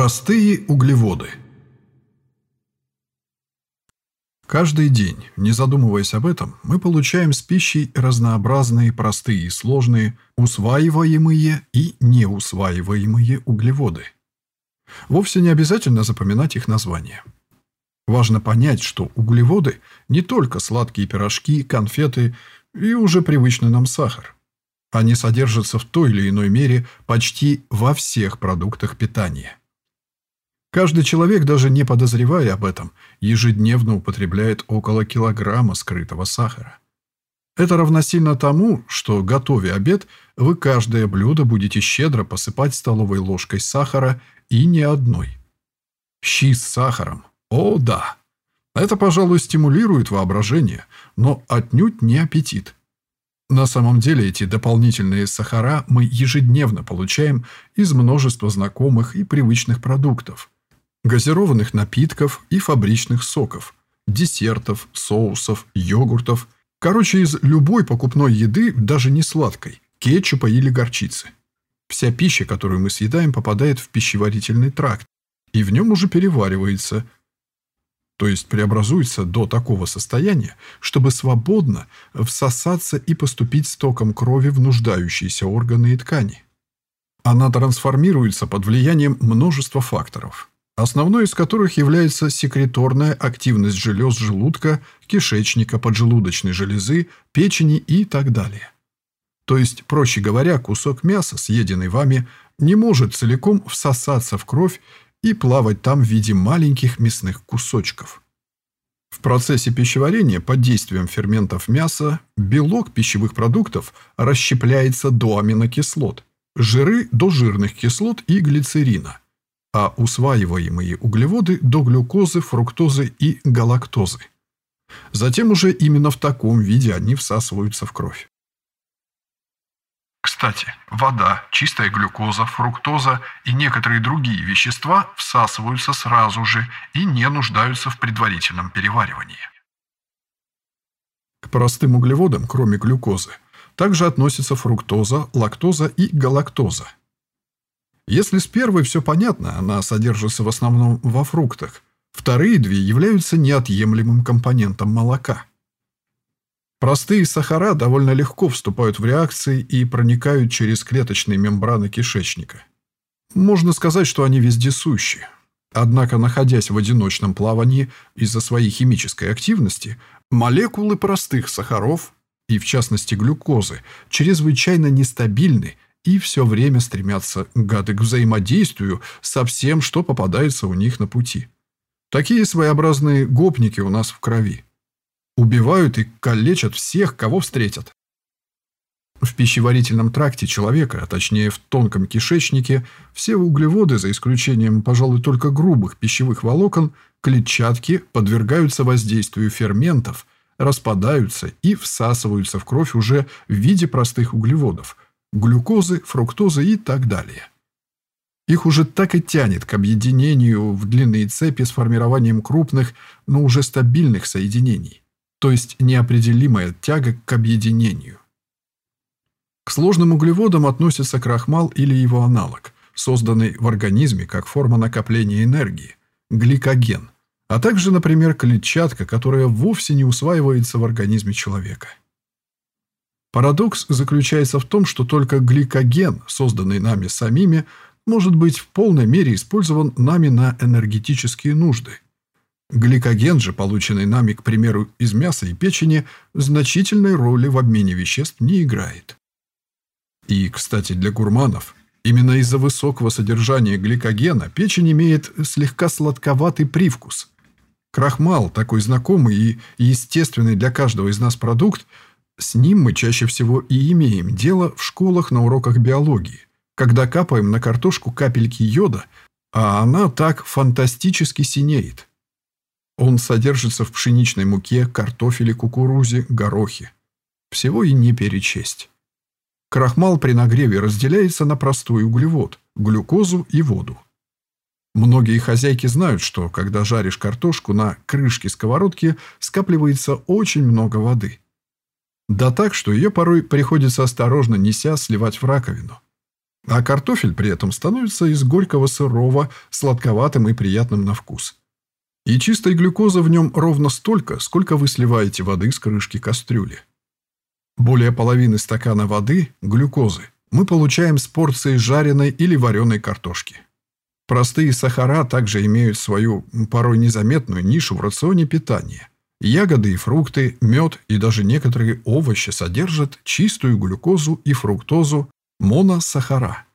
Простые углеводы Каждый день, не задумываясь об этом, мы получаем с пищей разнообразные, простые и сложные, усваиваемые и неусваиваемые углеводы. Вовсе не обязательно запоминать их названия. Важно понять, что углеводы – не только сладкие пирожки, конфеты и уже привычный нам сахар. Они содержатся в той или иной мере почти во всех продуктах питания. Каждый человек, даже не подозревая об этом, ежедневно употребляет около килограмма скрытого сахара. Это равносильно тому, что, готовя обед, вы каждое блюдо будете щедро посыпать столовой ложкой сахара и не одной. Щи с сахаром. О, да! Это, пожалуй, стимулирует воображение, но отнюдь не аппетит. На самом деле эти дополнительные сахара мы ежедневно получаем из множества знакомых и привычных продуктов – газированных напитков и фабричных соков, десертов, соусов, йогуртов. Короче, из любой покупной еды, даже не сладкой, кетчупа или горчицы. Вся пища, которую мы съедаем, попадает в пищеварительный тракт, и в нем уже переваривается, то есть преобразуется до такого состояния, чтобы свободно всосаться и поступить стоком крови в нуждающиеся органы и ткани. Она трансформируется под влиянием множества факторов – основной из которых является секреторная активность желез желудка, кишечника, поджелудочной железы, печени и так далее. То есть, проще говоря, кусок мяса, съеденный вами, не может целиком всосаться в кровь и плавать там в виде маленьких мясных кусочков. В процессе пищеварения под действием ферментов мяса белок пищевых продуктов расщепляется до аминокислот, жиры до жирных кислот и глицерина – а усваиваемые углеводы до глюкозы, фруктозы и галактозы. Затем уже именно в таком виде они всасываются в кровь. Кстати, вода, чистая глюкоза, фруктоза и некоторые другие вещества всасываются сразу же и не нуждаются в предварительном переваривании. К простым углеводам, кроме глюкозы, также относятся фруктоза, лактоза и галактоза – если с первой все понятно, она содержится в основном во фруктах. Вторые две являются неотъемлемым компонентом молока. Простые сахара довольно легко вступают в реакции и проникают через клеточные мембраны кишечника. Можно сказать, что они вездесущи. Однако, находясь в одиночном плавании из-за своей химической активности, молекулы простых сахаров, и в частности глюкозы, чрезвычайно нестабильны и все время стремятся гады к взаимодействию со всем, что попадается у них на пути. Такие своеобразные гопники у нас в крови. Убивают и калечат всех, кого встретят. В пищеварительном тракте человека, а точнее в тонком кишечнике, все углеводы, за исключением, пожалуй, только грубых пищевых волокон, клетчатки подвергаются воздействию ферментов, распадаются и всасываются в кровь уже в виде простых углеводов – глюкозы, фруктозы и так далее. Их уже так и тянет к объединению в длинные цепи с формированием крупных, но уже стабильных соединений, то есть неопределимая тяга к объединению. К сложным углеводам относится крахмал или его аналог, созданный в организме как форма накопления энергии, гликоген, а также, например, клетчатка, которая вовсе не усваивается в организме человека. Парадокс заключается в том, что только гликоген, созданный нами самими, может быть в полной мере использован нами на энергетические нужды. Гликоген же, полученный нами, к примеру, из мяса и печени, значительной роли в обмене веществ не играет. И, кстати, для гурманов, именно из-за высокого содержания гликогена печень имеет слегка сладковатый привкус. Крахмал, такой знакомый и естественный для каждого из нас продукт, с ним мы чаще всего и имеем дело в школах на уроках биологии, когда капаем на картошку капельки йода, а она так фантастически синеет. Он содержится в пшеничной муке, картофеле, кукурузе, горохе. Всего и не перечесть. Крахмал при нагреве разделяется на простой углевод, глюкозу и воду. Многие хозяйки знают, что когда жаришь картошку, на крышке сковородки скапливается очень много воды – да так, что ее порой приходится осторожно неся сливать в раковину. А картофель при этом становится из горького сырого, сладковатым и приятным на вкус. И чистой глюкозы в нем ровно столько, сколько вы сливаете воды с крышки кастрюли. Более половины стакана воды, глюкозы, мы получаем с порцией жареной или вареной картошки. Простые сахара также имеют свою, порой незаметную нишу в рационе питания. Ягоды и фрукты, мед и даже некоторые овощи содержат чистую глюкозу и фруктозу моносахара.